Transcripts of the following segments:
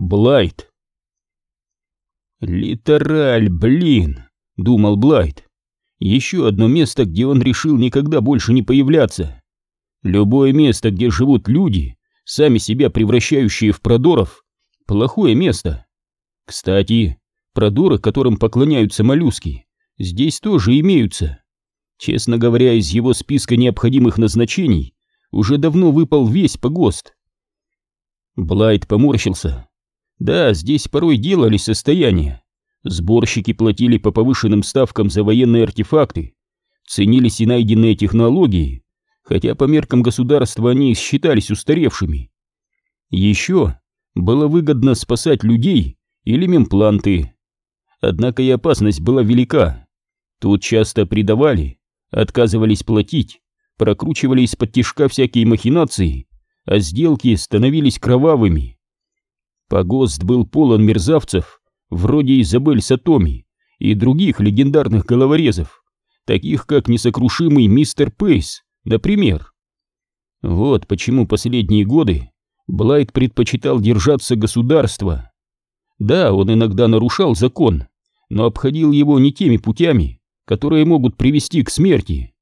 Блайт. «Литераль, блин!» — думал Блайт. «Еще одно место, где он решил никогда больше не появляться. Любое место, где живут люди, сами себя превращающие в продоров, плохое место. Кстати, продоры, которым поклоняются моллюски, здесь тоже имеются. Честно говоря, из его списка необходимых назначений уже давно выпал весь погост». Блайт поморщился. Да, здесь порой делали состояние. Сборщики платили по повышенным ставкам за военные артефакты, ценились и найденные технологии, хотя по меркам государства они считались устаревшими. Еще было выгодно спасать людей или мемпланты. Однако и опасность была велика. Тут часто предавали, отказывались платить, прокручивали из-под тишка всякие махинации, а сделки становились кровавыми. Погост был полон мерзавцев, вроде Изабель Сатоми и других легендарных головорезов, таких как несокрушимый мистер Пейс, например. Вот почему последние годы Блайт предпочитал держаться государства. Да, он иногда нарушал закон, но обходил его не теми путями, которые могут привести к смерти.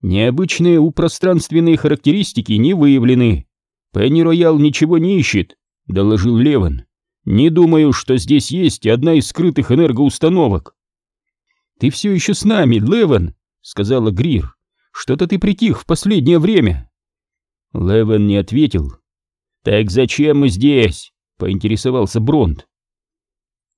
Необычные упространственные характеристики не выявлены. Пенни Роял ничего не ищет, — доложил Леван. «Не думаю, что здесь есть одна из скрытых энергоустановок». «Ты все еще с нами, Леван», — сказала Грир. «Что-то ты притих в последнее время». Леван не ответил. «Так зачем мы здесь?» — поинтересовался Бронт.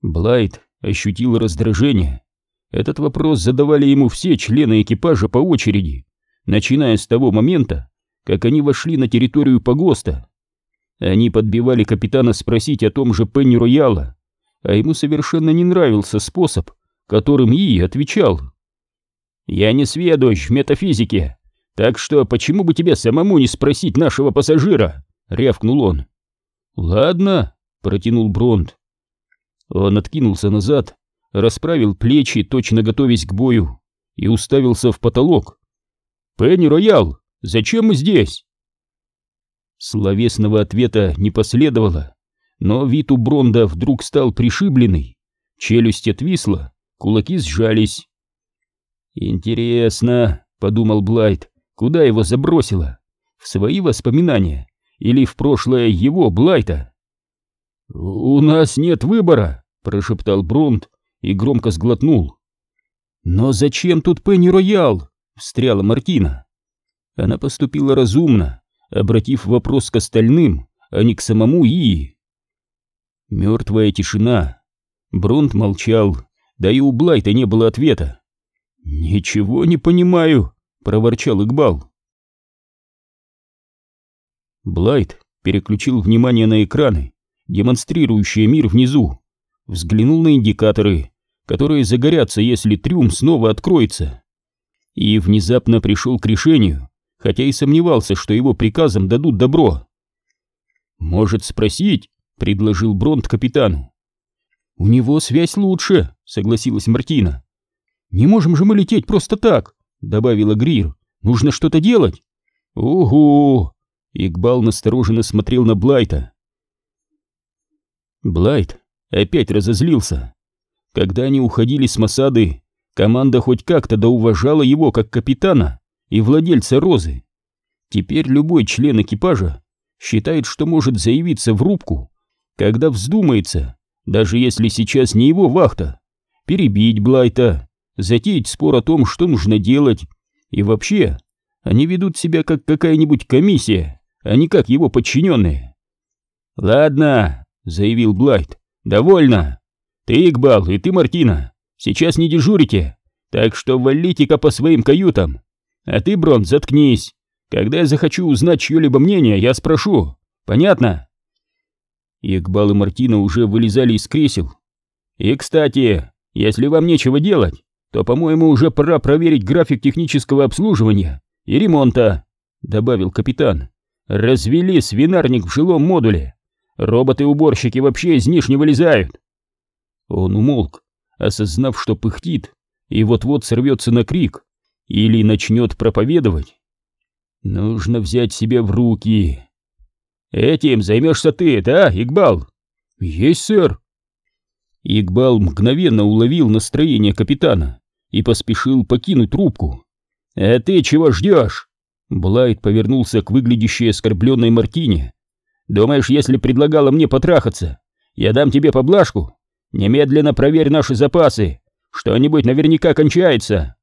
Блайт ощутил раздражение. Этот вопрос задавали ему все члены экипажа по очереди, начиная с того момента, как они вошли на территорию погоста. Они подбивали капитана спросить о том же Пенни Рояла, а ему совершенно не нравился способ, которым Ии отвечал. «Я не сведущ в метафизике, так что почему бы тебе самому не спросить нашего пассажира?» — рявкнул он. «Ладно», — протянул Бронт. Он откинулся назад, расправил плечи, точно готовясь к бою, и уставился в потолок. «Пенни Роял, зачем мы здесь?» Словесного ответа не последовало, но вид у Бронда вдруг стал пришибленный, челюсть отвисла, кулаки сжались. «Интересно», — подумал Блайт, — «куда его забросило? В свои воспоминания или в прошлое его, Блайта?» «У нас нет выбора», — прошептал Бронд и громко сглотнул. «Но зачем тут Пенни Роял?» — встряла Мартина. Она поступила разумно, обратив вопрос к остальным, а не к самому Ии. Мертвая тишина. Бронт молчал, да и у Блайта не было ответа. «Ничего не понимаю», — проворчал Игбал. Блайт переключил внимание на экраны, демонстрирующие мир внизу, взглянул на индикаторы, которые загорятся, если трюм снова откроется, и внезапно пришел к решению, хотя и сомневался, что его приказом дадут добро. «Может спросить?» — предложил Бронт капитану. «У него связь лучше», — согласилась Мартина. «Не можем же мы лететь просто так», — добавила Грир. «Нужно что-то делать». «Угу!» — Игбал настороженно смотрел на Блайта. Блайт опять разозлился. Когда они уходили с Масады, команда хоть как-то доуважала его как капитана, и владельца Розы. Теперь любой член экипажа считает, что может заявиться в рубку, когда вздумается, даже если сейчас не его вахта, перебить Блайта, затеять спор о том, что нужно делать, и вообще, они ведут себя как какая-нибудь комиссия, а не как его подчиненные. «Ладно», — заявил Блайт, — «довольно. Ты, Игбал, и ты, Мартина, сейчас не дежурите, так что валите-ка по своим каютам. А ты, Брон, заткнись. Когда я захочу узнать чье-либо мнение, я спрошу. Понятно?» Игбал и Мартина уже вылезали из кресел. «И, кстати, если вам нечего делать, то, по-моему, уже пора проверить график технического обслуживания и ремонта», — добавил капитан. «Развели свинарник в жилом модуле. Роботы-уборщики вообще из них не вылезают». Он умолк, осознав, что пыхтит, и вот-вот сорвется на крик или начнет проповедовать. Нужно взять себя в руки. Этим займешься ты, да, Игбал? Есть, сэр. Игбал мгновенно уловил настроение капитана и поспешил покинуть трубку. «А ты чего ждешь?» Блайт повернулся к выглядящей оскорбленной Мартине. «Думаешь, если предлагала мне потрахаться, я дам тебе поблажку? Немедленно проверь наши запасы. Что-нибудь наверняка кончается».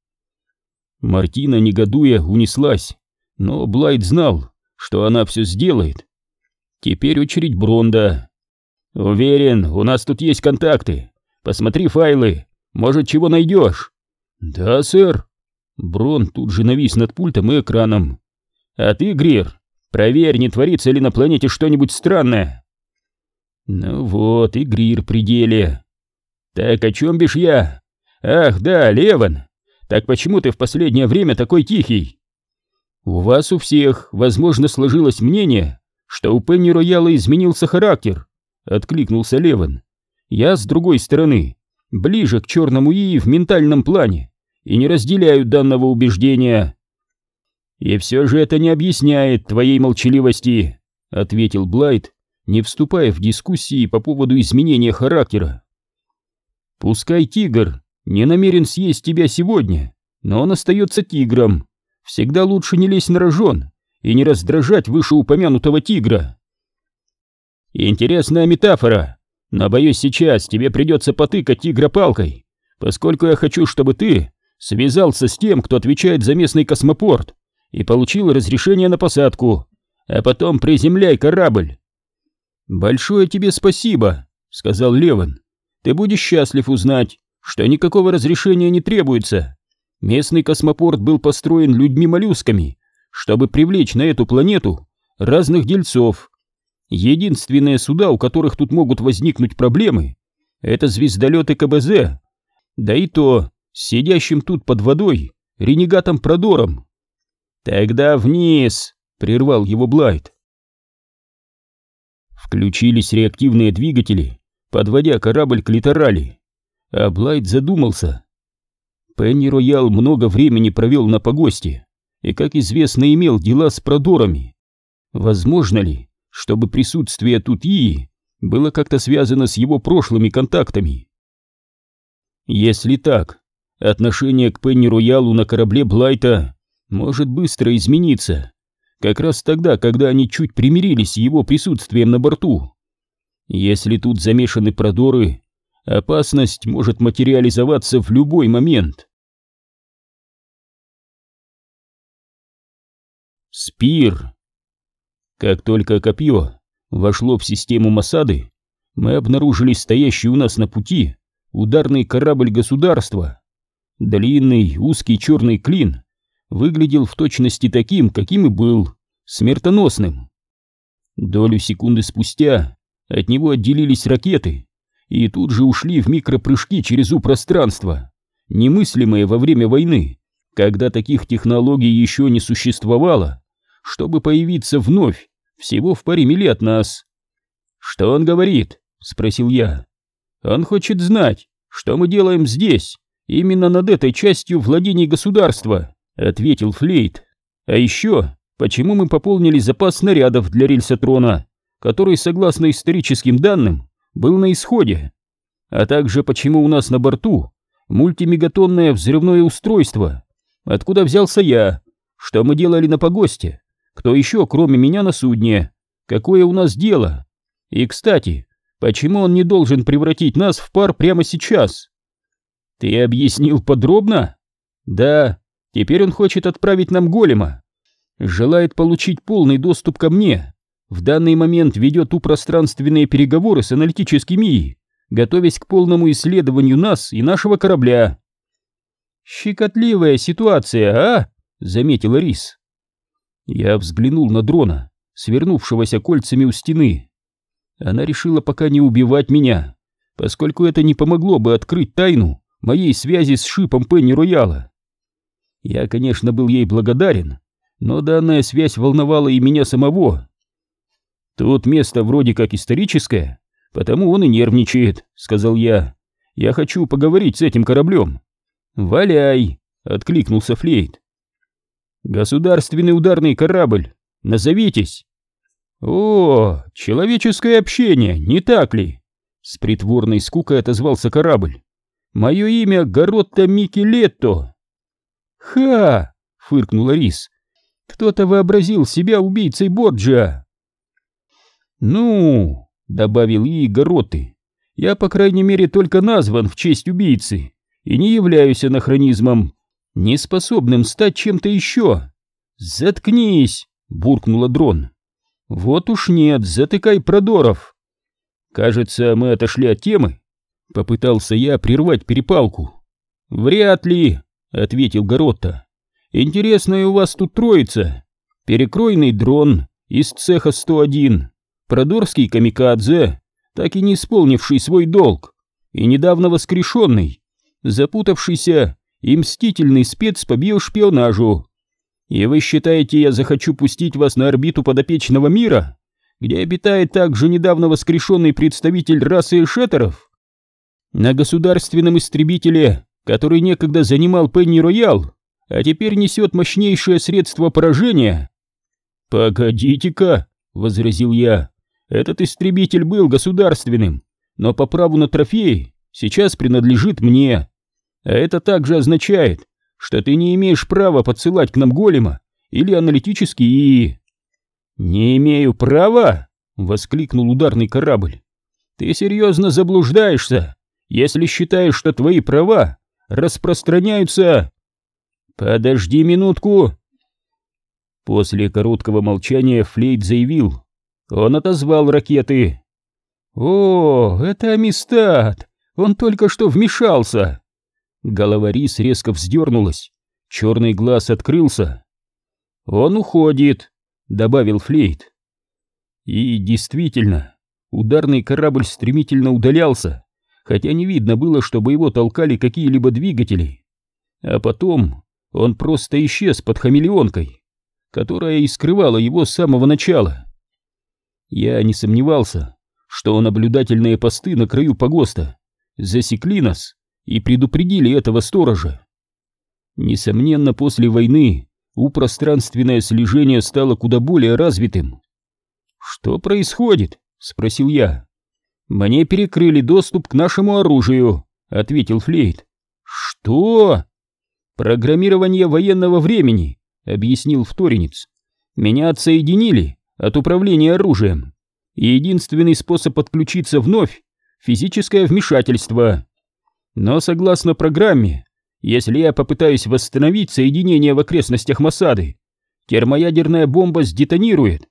Мартина, негодуя, унеслась, но Блайт знал, что она все сделает. Теперь очередь Бронда. «Уверен, у нас тут есть контакты. Посмотри файлы, может, чего найдешь?» «Да, сэр». Брон тут же навис над пультом и экраном. «А ты, Грир, проверь, не творится ли на планете что-нибудь странное». «Ну вот, и Грир при деле». «Так о чем бишь я? Ах, да, Леван. Так почему ты в последнее время такой тихий?» «У вас у всех, возможно, сложилось мнение, что у Пенни Рояла изменился характер», — откликнулся Леван. «Я, с другой стороны, ближе к черному ИИ в ментальном плане и не разделяю данного убеждения». «И все же это не объясняет твоей молчаливости», — ответил Блайт, не вступая в дискуссии по поводу изменения характера. «Пускай тигр не намерен съесть тебя сегодня, но он остается тигром. Всегда лучше не лезть на рожон и не раздражать вышеупомянутого тигра». «Интересная метафора», но, боюсь, сейчас тебе придется потыкать тигра палкой, поскольку я хочу, чтобы ты связался с тем, кто отвечает за местный космопорт, и получил разрешение на посадку, а потом приземляй корабль. «Большое тебе спасибо», — сказал Леван. «Ты будешь счастлив узнать, что никакого разрешения не требуется. Местный космопорт был построен людьми-моллюсками, чтобы привлечь на эту планету разных дельцов, Единственные суда, у которых тут могут возникнуть проблемы, это звездолеты КБЗ, да и то сидящим тут под водой ренегатом Продором. «Тогда вниз!» — прервал его Блайт. Включились реактивные двигатели, подводя корабль к литерали, а Блайт задумался. Пенни Роял много времени провел на погосте и, как известно, имел дела с Продорами. Возможно ли, чтобы присутствие тут И было как-то связано с его прошлыми контактами. Если так, отношение к Пенни Роялу на корабле Блайта может быстро измениться, как раз тогда, когда они чуть примирились с его присутствием на борту. Если тут замешаны продоры, опасность может материализоваться в любой момент. Спир как только копье вошло в систему Масады, мы обнаружили стоящий у нас на пути ударный корабль государства. Длинный, узкий черный клин выглядел в точности таким, каким и был, смертоносным. Долю секунды спустя от него отделились ракеты и тут же ушли в микропрыжки через У-пространство, немыслимые во время войны, когда таких технологий еще не существовало чтобы появиться вновь, всего в паре мили от нас. «Что он говорит?» — спросил я. «Он хочет знать, что мы делаем здесь, именно над этой частью владений государства», — ответил Флейт. «А еще, почему мы пополнили запас снарядов для рельсотрона, который, согласно историческим данным, был на исходе, а также почему у нас на борту мультимегатонное взрывное устройство, откуда взялся я, что мы делали на погосте, кто еще, кроме меня, на судне? Какое у нас дело? И, кстати, почему он не должен превратить нас в пар прямо сейчас? Ты объяснил подробно? Да, теперь он хочет отправить нам голема. Желает получить полный доступ ко мне. В данный момент ведет у пространственные переговоры с аналитическим ИИ, готовясь к полному исследованию нас и нашего корабля. «Щекотливая ситуация, а?» — заметила Рис. Я взглянул на дрона, свернувшегося кольцами у стены. Она решила пока не убивать меня, поскольку это не помогло бы открыть тайну моей связи с шипом Пенни Рояла. Я, конечно, был ей благодарен, но данная связь волновала и меня самого. Тут место вроде как историческое, потому он и нервничает, сказал я. Я хочу поговорить с этим кораблем. Валяй, откликнулся Флейт. «Государственный ударный корабль! Назовитесь!» О, человеческое общение, не так ли? С притворной скукой отозвался корабль. Мое имя Гаротта Микелетто. Ха! фыркнула Рис. Кто-то вообразил себя убийцей Борджа. Ну, добавил ей Гаротты, я, по крайней мере, только назван в честь убийцы и не являюсь анахронизмом, не способным стать чем-то еще. Заткнись, буркнула дрон. Вот уж нет, затыкай продоров. Кажется, мы отошли от темы. Попытался я прервать перепалку. Вряд ли, ответил Горотта. Интересная у вас тут троица. Перекройный дрон из цеха 101, продорский камикадзе, так и не исполнивший свой долг, и недавно воскрешенный, запутавшийся и мстительный спец по биошпионажу. И вы считаете, я захочу пустить вас на орбиту подопечного мира, где обитает также недавно воскрешенный представитель расы эшетеров? На государственном истребителе, который некогда занимал Пенни Роял, а теперь несет мощнейшее средство поражения? «Погодите-ка», — возразил я, — «этот истребитель был государственным, но по праву на трофей сейчас принадлежит мне. А это также означает, что ты не имеешь права подсылать к нам голема или аналитический ИИ. «Не имею права?» — воскликнул ударный корабль. «Ты серьезно заблуждаешься, если считаешь, что твои права распространяются...» «Подожди минутку!» После короткого молчания Флейт заявил. Он отозвал ракеты. «О, это Амистад! Он только что вмешался!» Голова Рис резко вздернулась, черный глаз открылся. «Он уходит», — добавил Флейт. И действительно, ударный корабль стремительно удалялся, хотя не видно было, чтобы его толкали какие-либо двигатели. А потом он просто исчез под хамелеонкой, которая и скрывала его с самого начала. Я не сомневался, что наблюдательные посты на краю погоста засекли нас и предупредили этого сторожа. Несомненно, после войны у пространственное слежение стало куда более развитым. «Что происходит?» — спросил я. «Мне перекрыли доступ к нашему оружию», — ответил Флейт. «Что?» «Программирование военного времени», — объяснил вторинец. «Меня отсоединили от управления оружием, и единственный способ подключиться вновь — физическое вмешательство. Но согласно программе, если я попытаюсь восстановить соединение в окрестностях Масады, термоядерная бомба сдетонирует.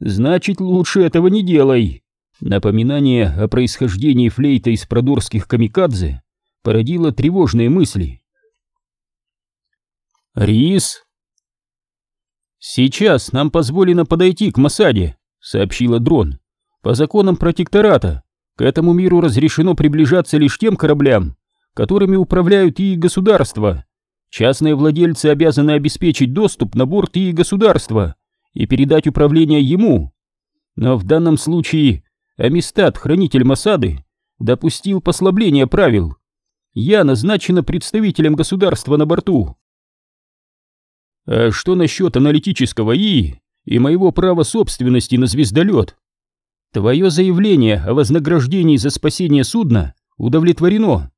Значит, лучше этого не делай. Напоминание о происхождении флейта из продорских камикадзе породило тревожные мысли. Рис? Сейчас нам позволено подойти к Масаде, сообщила дрон. По законам протектората к этому миру разрешено приближаться лишь тем кораблям, которыми управляют и государства. Частные владельцы обязаны обеспечить доступ на борт и государства и передать управление ему. Но в данном случае Амистад, хранитель Масады, допустил послабление правил. Я назначена представителем государства на борту. А что насчет аналитического ИИ и моего права собственности на звездолет? Твое заявление о вознаграждении за спасение судна удовлетворено.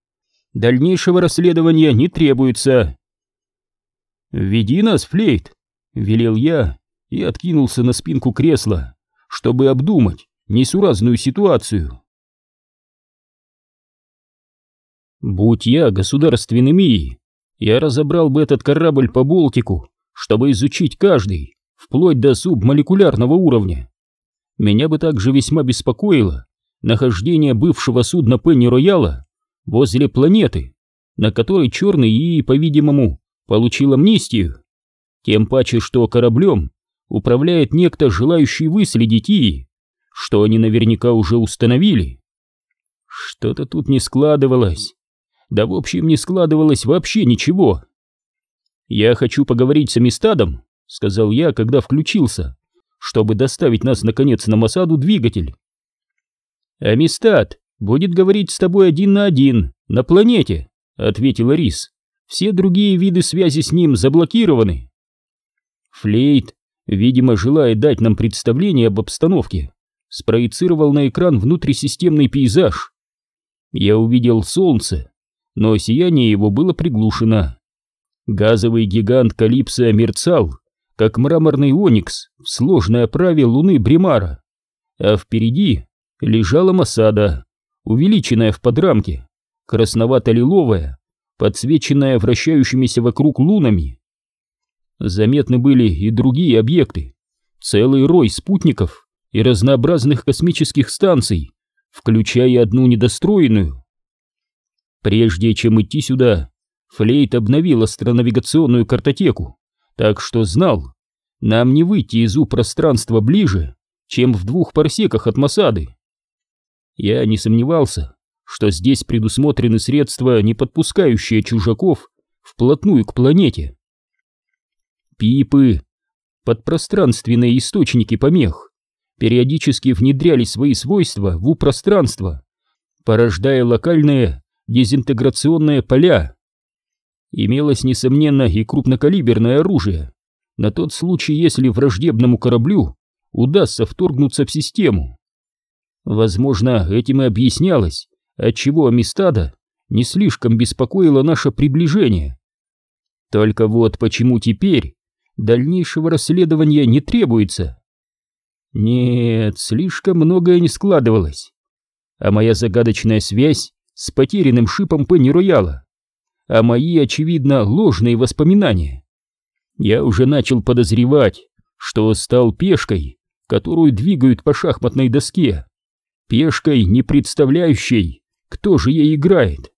Дальнейшего расследования не требуется. «Веди нас, Флейт!» — велел я и откинулся на спинку кресла, чтобы обдумать несуразную ситуацию. Будь я государственным ИИ, я разобрал бы этот корабль по Болтику, чтобы изучить каждый, вплоть до субмолекулярного уровня. Меня бы также весьма беспокоило нахождение бывшего судна Пенни Рояла возле планеты, на которой черный и, по-видимому, получил амнистию. Тем паче, что кораблем управляет некто, желающий выследить и, что они наверняка уже установили. Что-то тут не складывалось. Да в общем не складывалось вообще ничего. «Я хочу поговорить с Амистадом», — сказал я, когда включился чтобы доставить нас наконец на Масаду двигатель. «Амистад будет говорить с тобой один на один, на планете», — ответила Рис. «Все другие виды связи с ним заблокированы». Флейт видимо, желая дать нам представление об обстановке, спроецировал на экран внутрисистемный пейзаж. Я увидел солнце, но сияние его было приглушено. Газовый гигант Калипсо мерцал, как мраморный оникс в сложной оправе луны Бримара, а впереди лежала Масада, увеличенная в подрамке, красновато-лиловая, подсвеченная вращающимися вокруг лунами. Заметны были и другие объекты, целый рой спутников и разнообразных космических станций, включая одну недостроенную. Прежде чем идти сюда, Флейт обновил астронавигационную картотеку, так что знал, нам не выйти из У-пространства ближе, чем в двух парсеках от Масады. Я не сомневался, что здесь предусмотрены средства, не подпускающие чужаков вплотную к планете. Пипы, подпространственные источники помех, периодически внедряли свои свойства в У-пространство, порождая локальные дезинтеграционные поля. Имелось, несомненно, и крупнокалиберное оружие, на тот случай, если враждебному кораблю удастся вторгнуться в систему. Возможно, этим и объяснялось, отчего Амистада не слишком беспокоило наше приближение. Только вот почему теперь дальнейшего расследования не требуется. Нет, слишком многое не складывалось. А моя загадочная связь с потерянным шипом Пенни Рояла, а мои, очевидно, ложные воспоминания. Я уже начал подозревать, что стал пешкой, которую двигают по шахматной доске, пешкой, не представляющей, кто же ей играет.